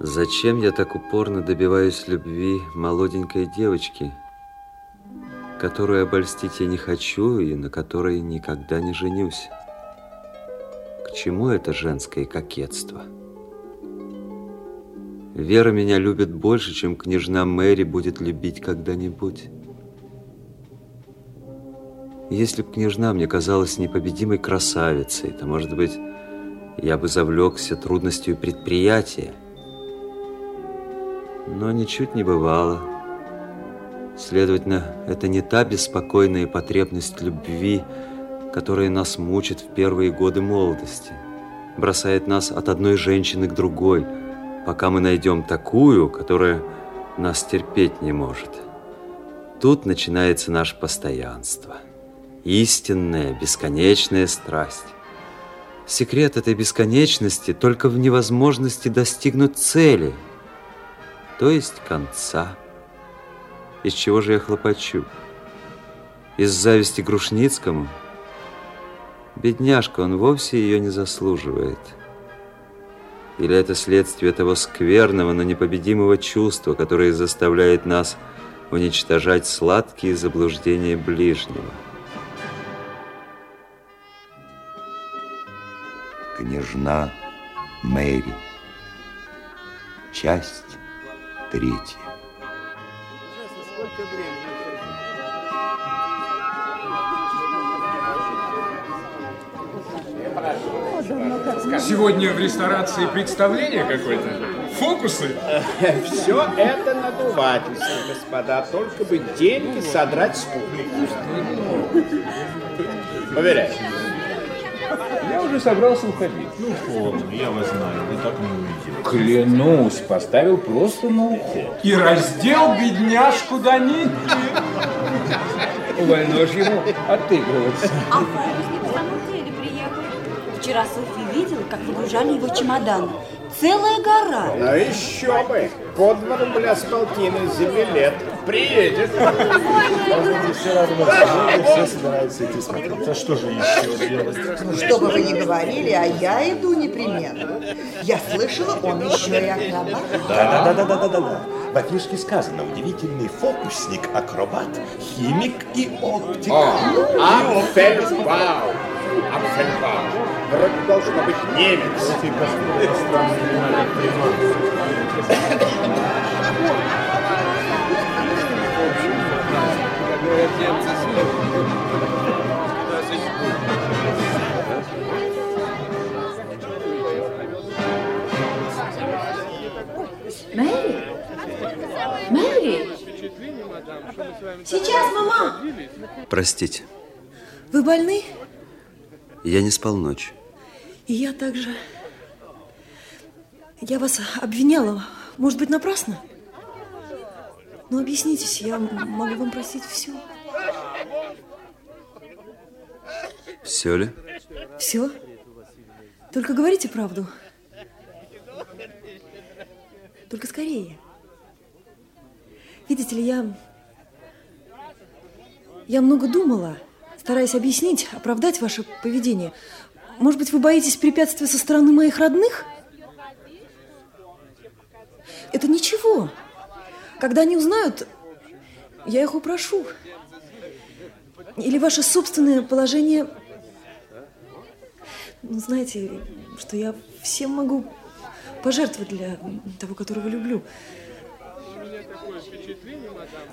Зачем я так упорно добиваюсь любви молоденькой девочки, которую обольстить я не хочу и на которой никогда не женюсь? К чему это женское кокетство? Вера меня любит больше, чем княжна Мэри будет любить когда-нибудь. Если б княжна мне казалась непобедимой красавицей, то, может быть, я бы завлекся трудностью предприятия – но ничуть не бывало. Следовательно, это не та беспокойная потребность любви, которая нас мучит в первые годы молодости, бросает нас от одной женщины к другой, пока мы найдем такую, которая нас терпеть не может. Тут начинается наше постоянство, истинная, бесконечная страсть. Секрет этой бесконечности только в невозможности достигнуть цели – то есть конца. Из чего же я хлопочу? Из зависти Грушницкому? Бедняжка, он вовсе ее не заслуживает. Или это следствие того скверного, но непобедимого чувства, которое заставляет нас уничтожать сладкие заблуждения ближнего? Княжна Мэри. Часть третье. Сегодня в ресторации представление какое-то? Фокусы? Все это надувательство, господа. Только бы деньги содрать с публики. Поверяю. Я уже собрался уходить. Ну, помню, я вас знаю, вы так не увидели. Клянусь, поставил просто на уход. И раздел бедняжку до нитки. Вольно ж ему отыгрываться. А Фарис не в самом деле приехал. Вчера Софья видела, как выгружали его чемодан. Целая гора. Ну еще бы. По два рубля с полтины за билет. Приедет. Все равно, все собираются идти смотреть. А что же еще делать? Ну, что бы вы ни говорили, а я иду непременно. Я слышала, он еще и акробат. Да, да, да, да, да, да, да. В афишке сказано, удивительный фокусник, акробат, химик и оптик. Апфельбау. Апфельбау. Вроде должно быть немец. Мэри? Мэри? Сейчас, мама. Простите, Вы больны? я не спал ночь. И я также... Я вас обвиняла, может быть, напрасно? Но объяснитесь, я могу вам простить все. Все ли? Все? Только говорите правду. Только скорее. Видите ли, я... Я много думала, стараясь объяснить, оправдать ваше поведение. Может быть, вы боитесь препятствия со стороны моих родных? Это ничего. Когда они узнают, я их упрошу. Или ваше собственное положение... Ну, знаете, что я всем могу пожертвовать для того, которого люблю.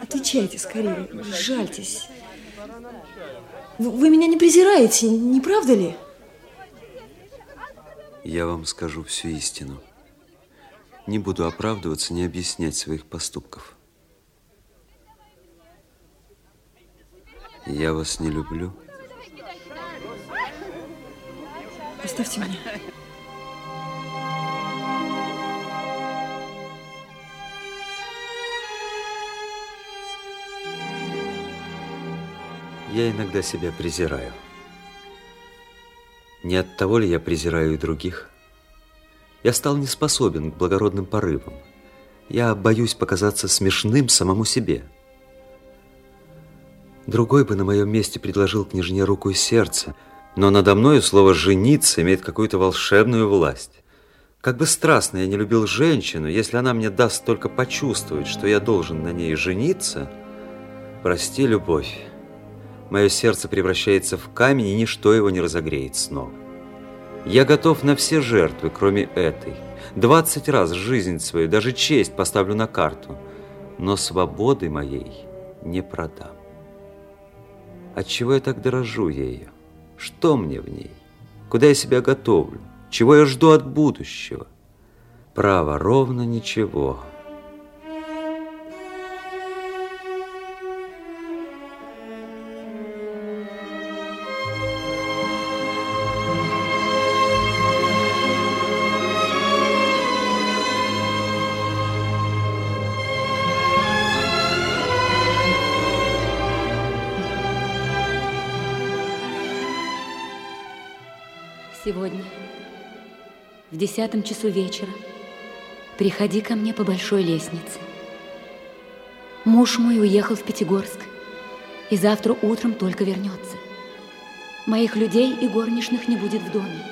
Отвечайте скорее, жальтесь. Вы, меня не презираете, не правда ли? Я вам скажу всю истину. Не буду оправдываться, не объяснять своих поступков. Я вас не люблю. Оставьте меня. Я иногда себя презираю. Не от того ли я презираю и других? Я стал не способен к благородным порывам. Я боюсь показаться смешным самому себе. Другой бы на моем месте предложил княжне руку и сердце, но надо мною слово «жениться» имеет какую-то волшебную власть. Как бы страстно я не любил женщину, если она мне даст только почувствовать, что я должен на ней жениться, прости, любовь, мое сердце превращается в камень, и ничто его не разогреет снова. Я готов на все жертвы, кроме этой. Двадцать раз жизнь свою, даже честь поставлю на карту, но свободы моей не продам. Отчего я так дорожу ею? Что мне в ней? Куда я себя готовлю? Чего я жду от будущего? Право, ровно ничего. Сегодня в десятом часу вечера приходи ко мне по большой лестнице. Муж мой уехал в Пятигорск и завтра утром только вернется. Моих людей и горничных не будет в доме.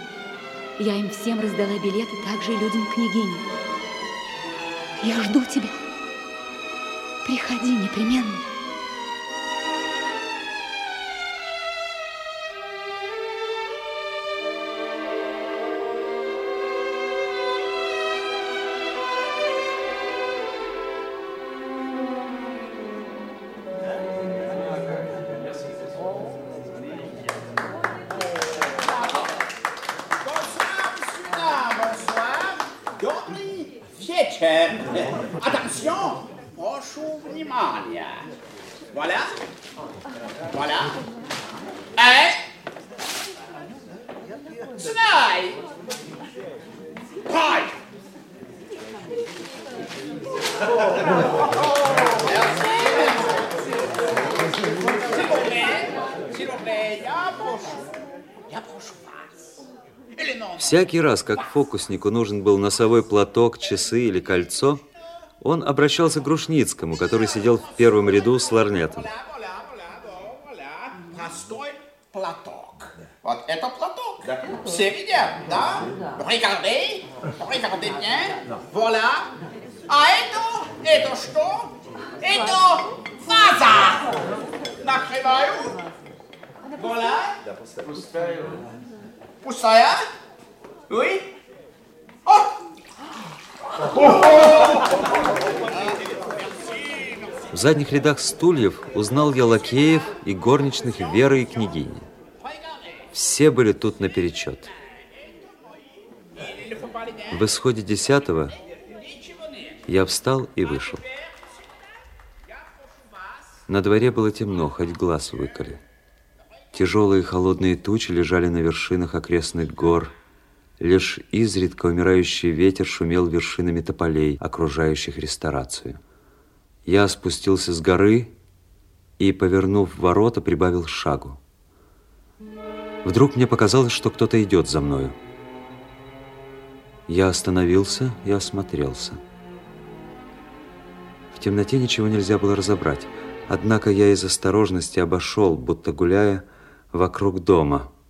Я им всем раздала билеты, также и людям княгини. Я жду тебя. Приходи непременно. Всякий раз, как фокуснику нужен был носовой платок, часы или кольцо, он обращался к Грушницкому, который сидел в первом ряду с ларнетом. Простой платок. Вот это платок. Все видят, да? Regardez, regardez bien. А это, это что? Это ваза. Накрываю. Voilà. Пустая. Пустая? Oui? В задних рядах стульев узнал я лакеев и горничных Веры и княгини. Все были тут наперечет. В исходе десятого я встал и вышел. На дворе было темно, хоть глаз выколи. Тяжелые холодные тучи лежали на вершинах окрестных гор – Лишь изредка умирающий ветер шумел вершинами тополей, окружающих ресторацию. Я спустился с горы и, повернув ворота, прибавил шагу. Вдруг мне показалось, что кто-то идет за мною. Я остановился и осмотрелся. В темноте ничего нельзя было разобрать, однако я из осторожности обошел, будто гуляя, вокруг дома –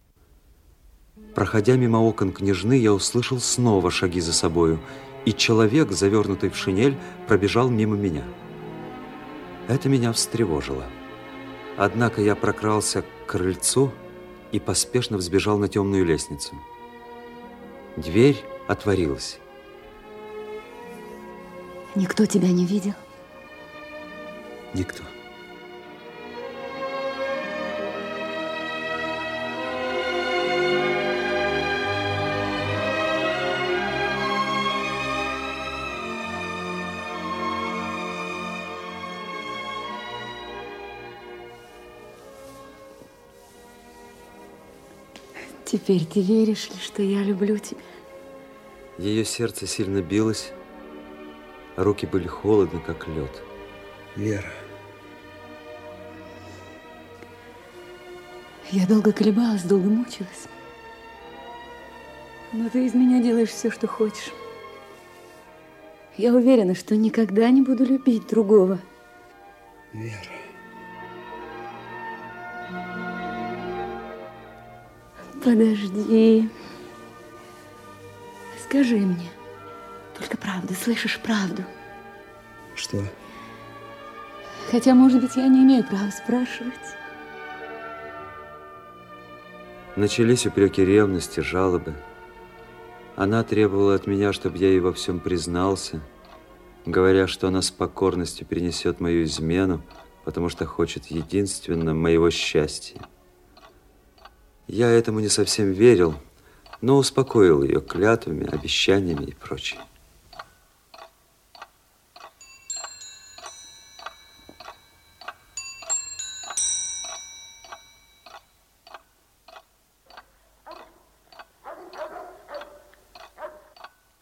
Проходя мимо окон княжны, я услышал снова шаги за собою, и человек, завернутый в шинель, пробежал мимо меня. Это меня встревожило. Однако я прокрался к крыльцу и поспешно взбежал на темную лестницу. Дверь отворилась. Никто тебя не видел? Никто. Теперь ты веришь ли, что я люблю тебя? Ее сердце сильно билось, а руки были холодны, как лед. Вера. Я долго колебалась, долго мучилась. Но ты из меня делаешь все, что хочешь. Я уверена, что никогда не буду любить другого. Вера. Подожди. Скажи мне. Только правду, слышишь правду? Что? Хотя, может быть, я не имею права спрашивать. Начались упреки ревности, жалобы. Она требовала от меня, чтобы я ей во всем признался, говоря, что она с покорностью перенесет мою измену, потому что хочет единственно моего счастья. Я этому не совсем верил, но успокоил ее клятвами, обещаниями и прочее.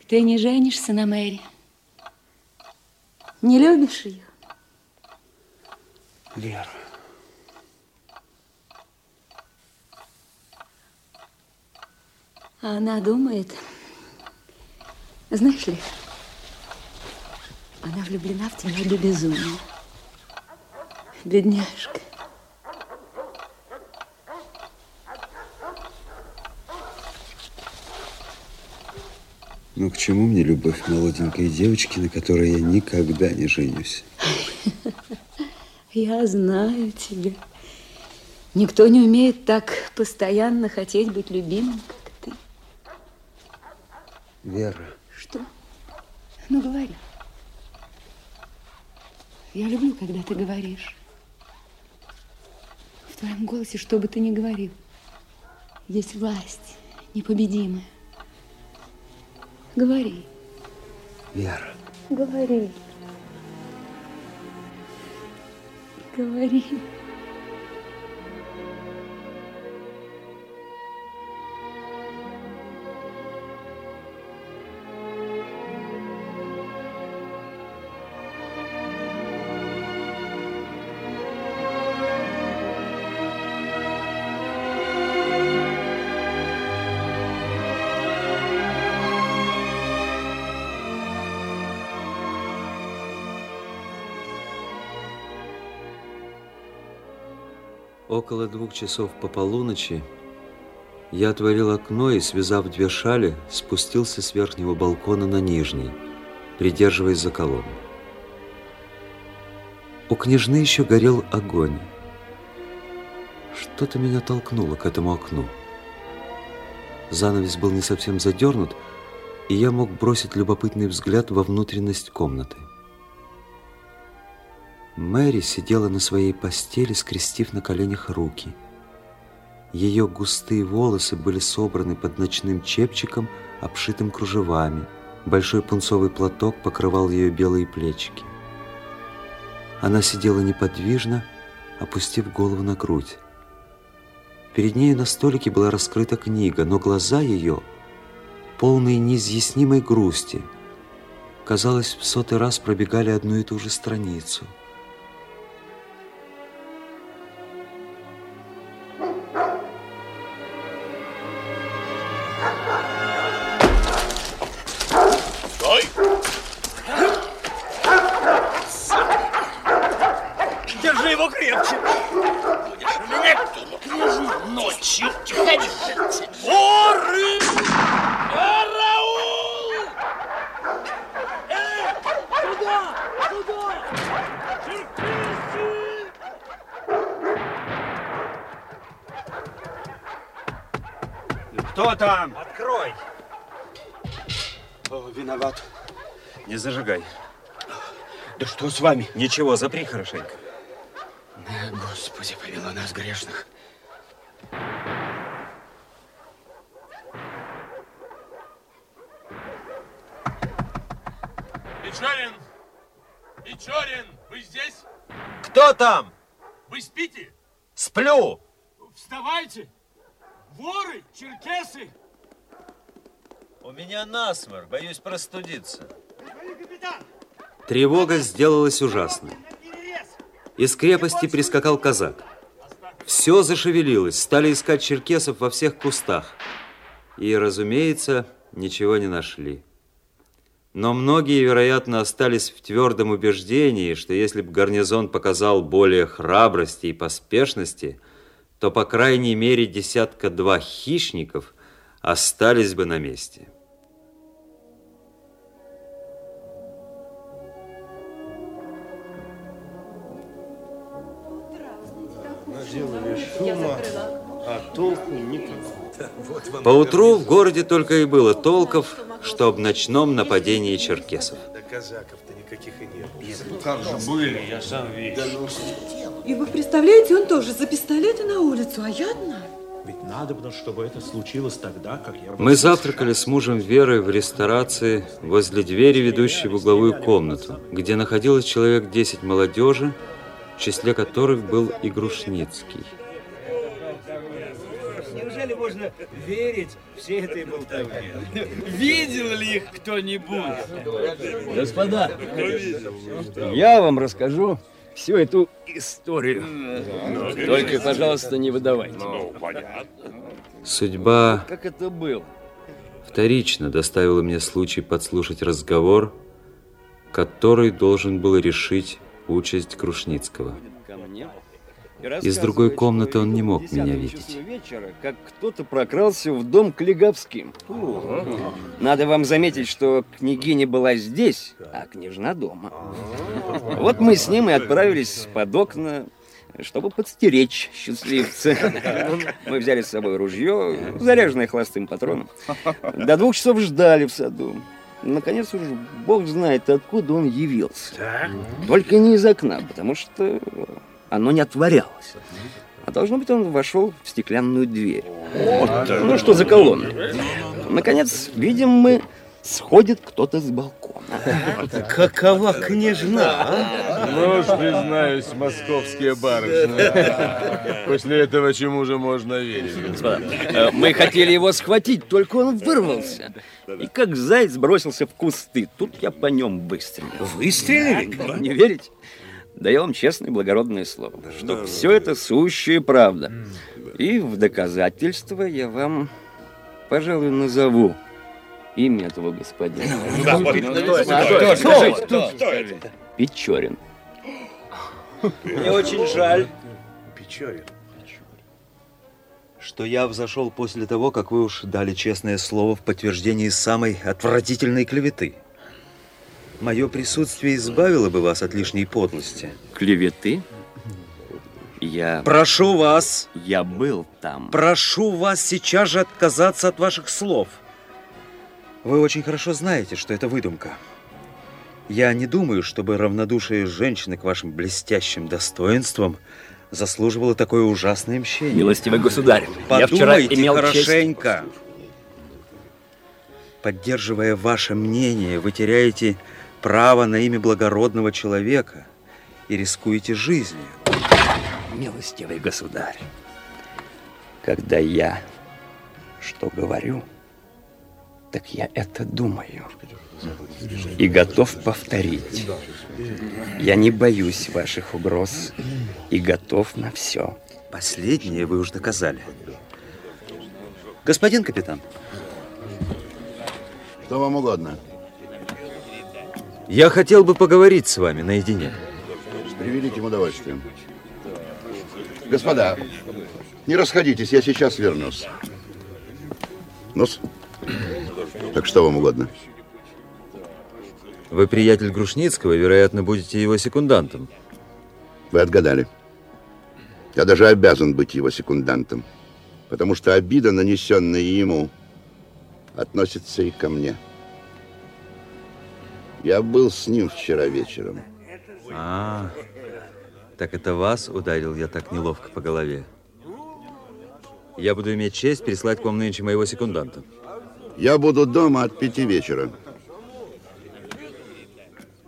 Ты не женишься на Мэри? Не любишь ее? Вера. А она думает, знаешь ли, она влюблена в тебя до безумия. Бедняжка. Ну, к чему мне любовь молоденькой девочки, на которой я никогда не женюсь? Я знаю тебя. Никто не умеет так постоянно хотеть быть любимым. Вера. Что? Ну, говори. Я люблю, когда ты говоришь. В твоем голосе, что бы ты ни говорил, есть власть непобедимая. Говори. Вера. Говори. Говори. Около двух часов по полуночи я отворил окно и, связав две шали, спустился с верхнего балкона на нижний, придерживаясь за колонну. У княжны еще горел огонь. Что-то меня толкнуло к этому окну. Занавес был не совсем задернут, и я мог бросить любопытный взгляд во внутренность комнаты. Мэри сидела на своей постели, скрестив на коленях руки. Ее густые волосы были собраны под ночным чепчиком, обшитым кружевами. Большой пунцовый платок покрывал ее белые плечики. Она сидела неподвижно, опустив голову на грудь. Перед ней на столике была раскрыта книга, но глаза ее, полные неизъяснимой грусти, казалось, в сотый раз пробегали одну и ту же страницу – О, виноват. Не зажигай. Да что с вами? Ничего, запри хорошенько. Да, Господи, повела нас грешных. Печорин! Печорин, вы здесь? Кто там? Вы спите? Сплю. Вставайте! Воры, черкесы! У меня насморк, боюсь простудиться. Тревога сделалась ужасной. Из крепости прискакал казак. Все зашевелилось, стали искать черкесов во всех кустах. и, разумеется, ничего не нашли. Но многие, вероятно, остались в твердом убеждении, что если бы гарнизон показал более храбрости и поспешности, то, по крайней мере, десятка-два хищников остались бы на месте. Наделали шума, а толку никакого. Поутру в городе только и было толков, что об ночном нападении черкесов. Да казаков-то никаких и не было. Как же были, я сам видел. И вы представляете, он тоже за пистолеты на улицу, а я одна. Ведь надо было, чтобы это случилось тогда, как я... Мы завтракали с мужем Верой в ресторации возле двери, ведущей в угловую комнату, где находилось человек 10 молодежи, в числе которых был и Грушницкий. Неужели можно верить всей этой болтовне? Видел ли их кто-нибудь? Господа, я вам расскажу всю эту историю. Только, пожалуйста, не выдавайте. Ну, понятно. Судьба Как это было? вторично доставила мне случай подслушать разговор, который должен был решить участь Крушницкого. Из другой комнаты он не мог меня 10 видеть. вечера, как кто-то прокрался в дом к Леговским. Надо вам заметить, что княгиня была здесь, а княжна дома. Вот мы с ним и отправились под окна, чтобы подстеречь счастливца. Мы взяли с собой ружье, заряженное холостым патроном. До двух часов ждали в саду. Наконец уж бог знает, откуда он явился. Только не из окна, потому что оно не отворялось. А должно быть, он вошел в стеклянную дверь. Ну, что за колонна? Наконец, видим мы, сходит кто-то с балкона. Какова княжна, а? Ну уж, признаюсь, московские барышни. После этого чему же можно верить? Господа, э, мы хотели его схватить, только он вырвался. И как заяц бросился в кусты. Тут я по нем выстрелил. Выстрелили? Не верите? Да я вам честное благородное слово, что все это сущая правда. И в доказательство я вам, пожалуй, назову имя этого господина. Кто? Скажите, кто? Печорин. Мне очень жаль. Печорин. Что я взошел после того, как вы уж дали честное слово в подтверждении самой отвратительной клеветы. Мое присутствие избавило бы вас от лишней подлости. Клеветы? Я... Прошу вас, Я был там. прошу вас сейчас же отказаться от ваших слов. Вы очень хорошо знаете, что это выдумка. Я не думаю, чтобы равнодушие женщины к вашим блестящим достоинствам заслуживало такое ужасное мщение. Милостивый государь, я вчера Подумайте имел честь... хорошенько. Поддерживая ваше мнение, вы теряете право на имя благородного человека и рискуете жизнью. Милостивый государь, когда я что говорю, так я это думаю и готов повторить. Я не боюсь ваших угроз и готов на все. Последнее вы уж доказали. Господин капитан, Что вам угодно? Я хотел бы поговорить с вами наедине. С превеликим удовольствием. Господа, не расходитесь, я сейчас вернусь. ну так что вам угодно? Вы приятель Грушницкого, вероятно, будете его секундантом. Вы отгадали. Я даже обязан быть его секундантом, потому что обида, нанесенная ему, относится и ко мне. Я был с ним вчера вечером. А, так это вас ударил я так неловко по голове. Я буду иметь честь прислать к вам нынче моего секунданта. Я буду дома от пяти вечера.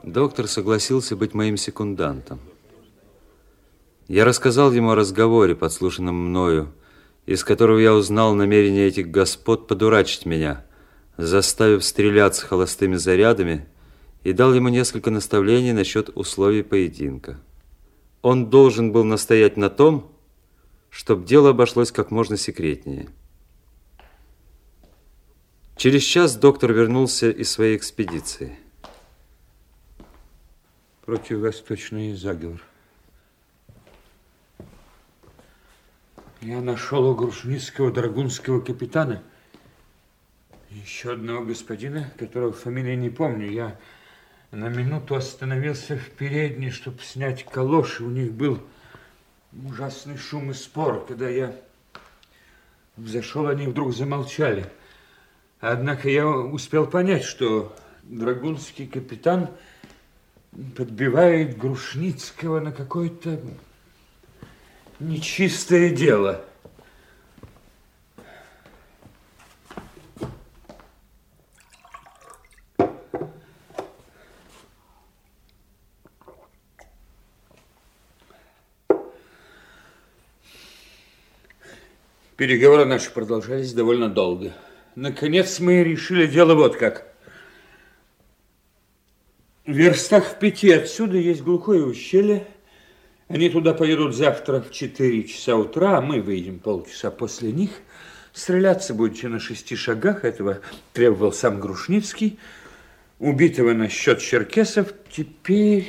Доктор согласился быть моим секундантом. Я рассказал ему о разговоре, подслушанном мною, из которого я узнал намерение этих господ подурачить меня, заставив стреляться холостыми зарядами, и дал ему несколько наставлений насчет условий поединка. Он должен был настоять на том, чтобы дело обошлось как можно секретнее. Через час доктор вернулся из своей экспедиции. Противовосточный заговор. Я нашел у Грушницкого драгунского капитана еще одного господина, которого фамилии не помню. Я на минуту остановился в передней, чтобы снять калоши. У них был ужасный шум и спор. Когда я взошел, они вдруг замолчали. Однако я успел понять, что драгунский капитан подбивает Грушницкого на какое-то нечистое дело. Переговоры наши продолжались довольно долго. Наконец мы решили дело вот как. В верстах в пяти отсюда есть глухое ущелье, они туда поедут завтра в 4 часа утра, а мы выйдем полчаса после них. Стреляться будете на шести шагах, этого требовал сам Грушницкий. Убитого на счет черкесов. Теперь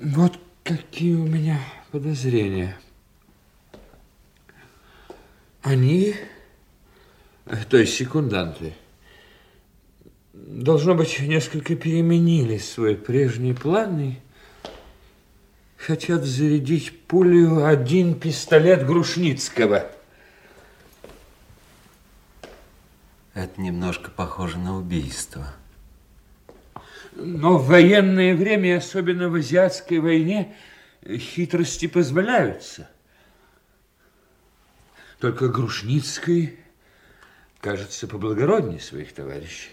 вот какие у меня подозрения. Они, то есть секунданты, должно быть, несколько переменили свой прежний план и хотят зарядить пулю один пистолет Грушницкого. Это немножко похоже на убийство. Но в военное время, особенно в азиатской войне, хитрости позволяются. Только Грушницкий кажется поблагороднее своих товарищей.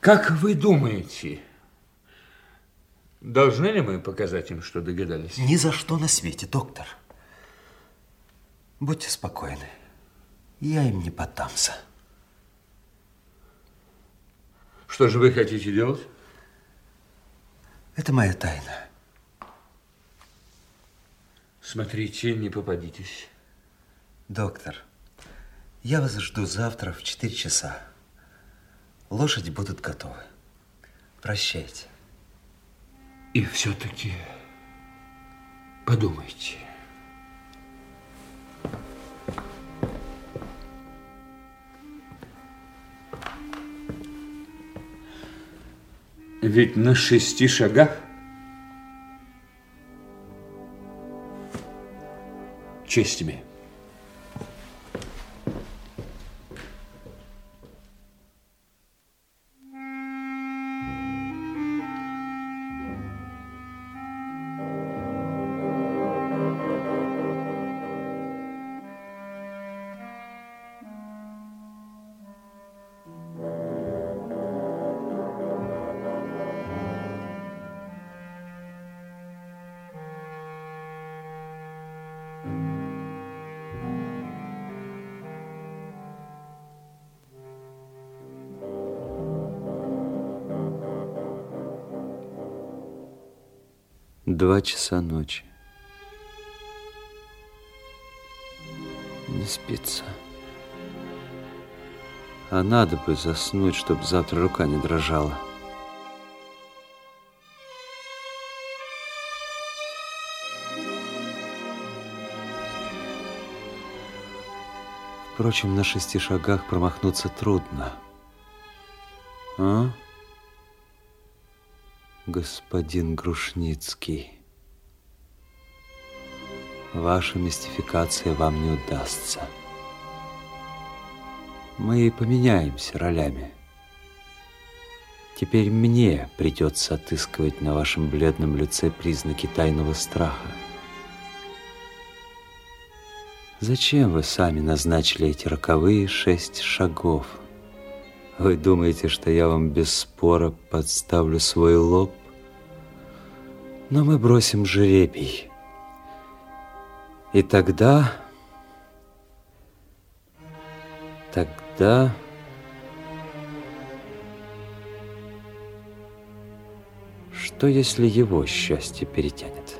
Как вы думаете, Должны ли мы показать им, что догадались? Ни за что на свете, доктор. Будьте спокойны. Я им не поддамся. Что же вы хотите делать? Это моя тайна. Смотрите, не попадитесь. Доктор, я вас жду завтра в 4 часа. Лошади будут готовы. Прощайте. И все-таки подумайте. Ведь на шести шагах честь тебе. Два часа ночи. Не спится. А надо бы заснуть, чтобы завтра рука не дрожала. Впрочем, на шести шагах промахнуться трудно. А? Господин Грушницкий. Ваша мистификация вам не удастся. Мы поменяемся ролями. Теперь мне придется отыскивать на вашем бледном лице признаки тайного страха. Зачем вы сами назначили эти роковые шесть шагов? Вы думаете, что я вам без спора подставлю свой лоб? Но мы бросим жеребий. И тогда... Тогда... Что, если его счастье перетянет?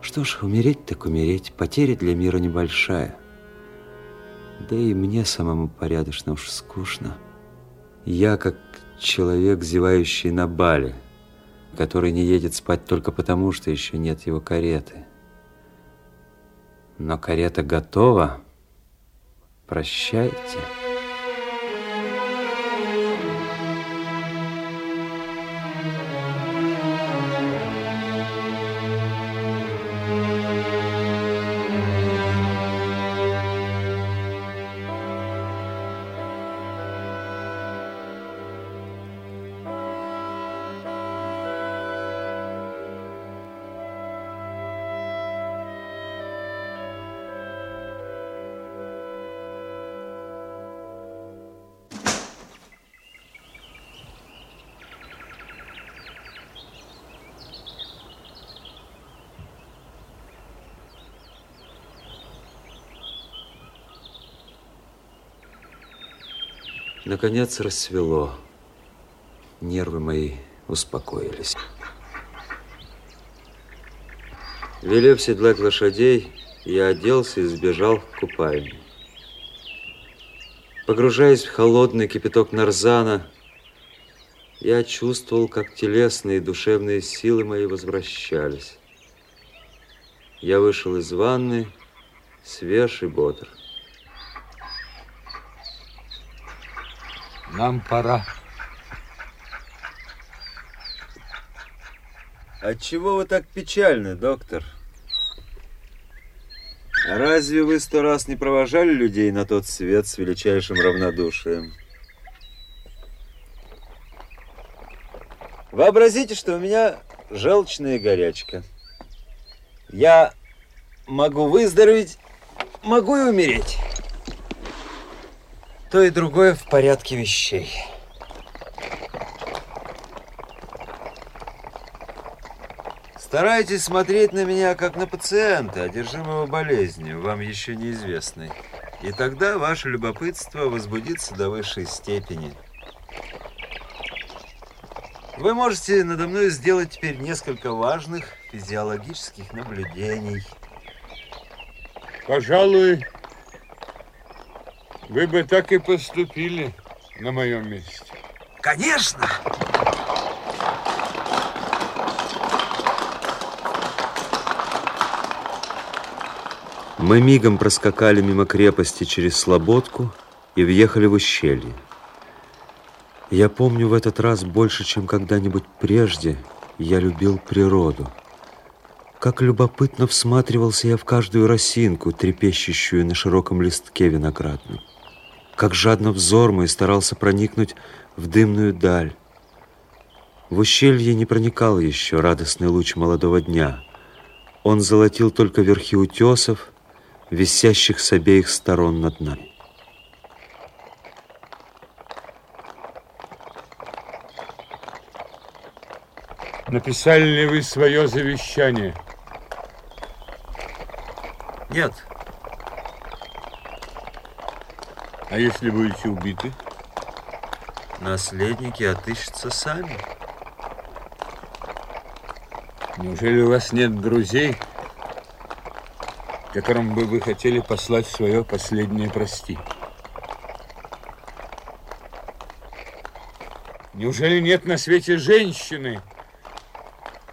Что ж, умереть так умереть, потеря для мира небольшая. Да и мне самому порядочно уж скучно. Я как человек, зевающий на бале, который не едет спать только потому, что еще нет его кареты. Но карета готова. Прощайте. Наконец рассвело. Нервы мои успокоились. Велев седлать лошадей, я оделся и сбежал в купальню. Погружаясь в холодный кипяток нарзана, я чувствовал, как телесные и душевные силы мои возвращались. Я вышел из ванны, свеж и бодр. Нам пора. Отчего вы так печальны, доктор? Разве вы сто раз не провожали людей на тот свет с величайшим равнодушием? Вообразите, что у меня желчная горячка. Я могу выздороветь, могу и умереть. То и другое в порядке вещей. Старайтесь смотреть на меня как на пациента, одержимого болезнью, вам еще неизвестной. И тогда ваше любопытство возбудится до высшей степени. Вы можете надо мной сделать теперь несколько важных физиологических наблюдений. Пожалуй, вы бы так и поступили на моем месте. Конечно! Мы мигом проскакали мимо крепости через Слободку и въехали в ущелье. Я помню в этот раз больше, чем когда-нибудь прежде, я любил природу. Как любопытно всматривался я в каждую росинку, трепещущую на широком листке виноградном. Как жадно взор мой старался проникнуть в дымную даль. В ущелье не проникал еще радостный луч молодого дня. Он золотил только верхи утесов, висящих с обеих сторон над нами. Написали ли вы свое завещание? Нет. А если будете убиты? Наследники отыщутся сами. Неужели у вас нет друзей, которым бы вы хотели послать свое последнее прости? Неужели нет на свете женщины,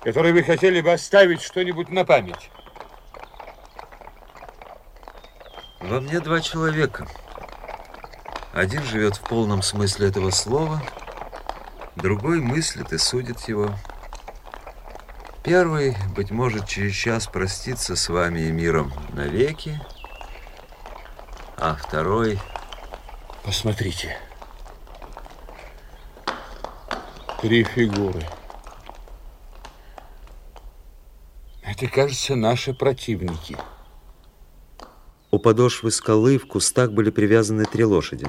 которой вы хотели бы оставить что-нибудь на память? Во мне два человека. Один живет в полном смысле этого слова, другой мыслит и судит его. Первый, быть может, через час простится с вами и миром навеки, а второй... Посмотрите. Три фигуры. Это, кажется, наши противники. У подошвы скалы в кустах были привязаны три лошади.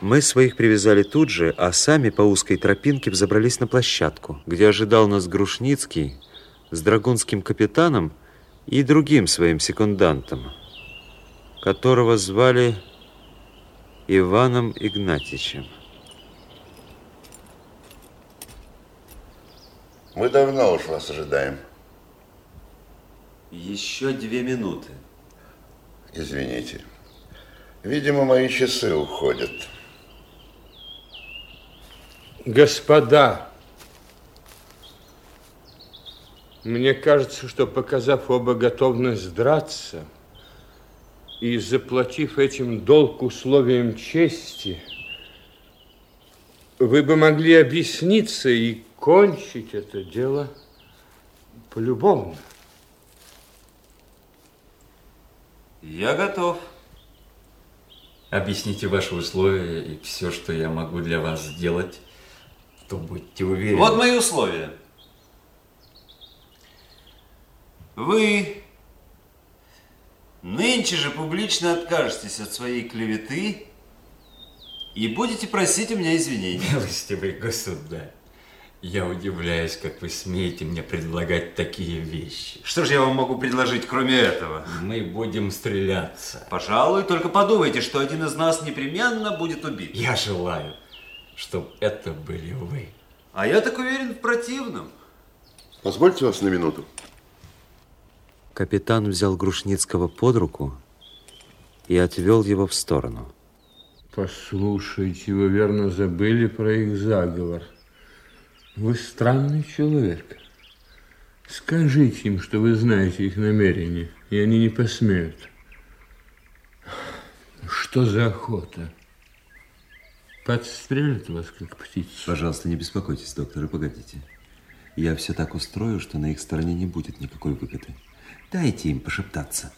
Мы своих привязали тут же, а сами по узкой тропинке взобрались на площадку, где ожидал нас Грушницкий с драгунским капитаном и другим своим секундантом, которого звали Иваном Игнатьичем. Мы давно уж вас ожидаем. Еще две минуты. Извините. Видимо, мои часы уходят. Господа, мне кажется, что показав оба готовность драться и заплатив этим долг условиям чести, вы бы могли объясниться и кончить это дело полюбовно. Я готов. Объясните ваши условия и все, что я могу для вас сделать, то будьте уверены. Вот мои условия. Вы нынче же публично откажетесь от своей клеветы и будете просить у меня извинений. Милостивый государь, я удивляюсь, как вы смеете мне предлагать такие вещи. Что же я вам могу предложить, кроме этого? Мы будем стреляться. Пожалуй, только подумайте, что один из нас непременно будет убит. Я желаю, чтобы это были вы. А я так уверен в противном. Позвольте вас на минуту. Капитан взял Грушницкого под руку и отвел его в сторону. Послушайте, вы верно забыли про их заговор. Вы странный человек. Скажите им, что вы знаете их намерения, и они не посмеют. Что за охота? Подстрелят вас, как птицу. Пожалуйста, не беспокойтесь, доктор, и погодите. Я все так устрою, что на их стороне не будет никакой выгоды. Дайте им пошептаться.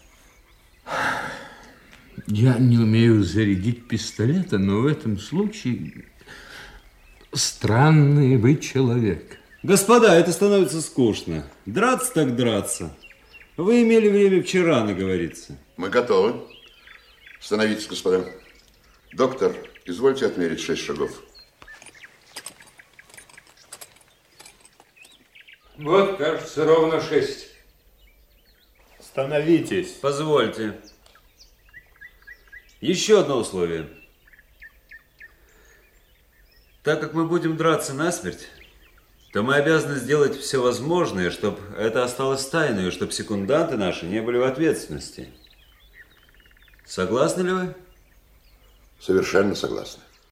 Я не умею зарядить пистолета, но в этом случае странный вы человек. Господа, это становится скучно. Драться так драться. Вы имели время вчера наговориться. Мы готовы. Становитесь, господа. Доктор, извольте отмерить шесть шагов. Вот, кажется, ровно шесть. Становитесь. Позвольте. Еще одно условие. Так как мы будем драться насмерть, то мы обязаны сделать все возможное, чтобы это осталось тайной, и чтобы секунданты наши не были в ответственности. Согласны ли вы? Совершенно согласны.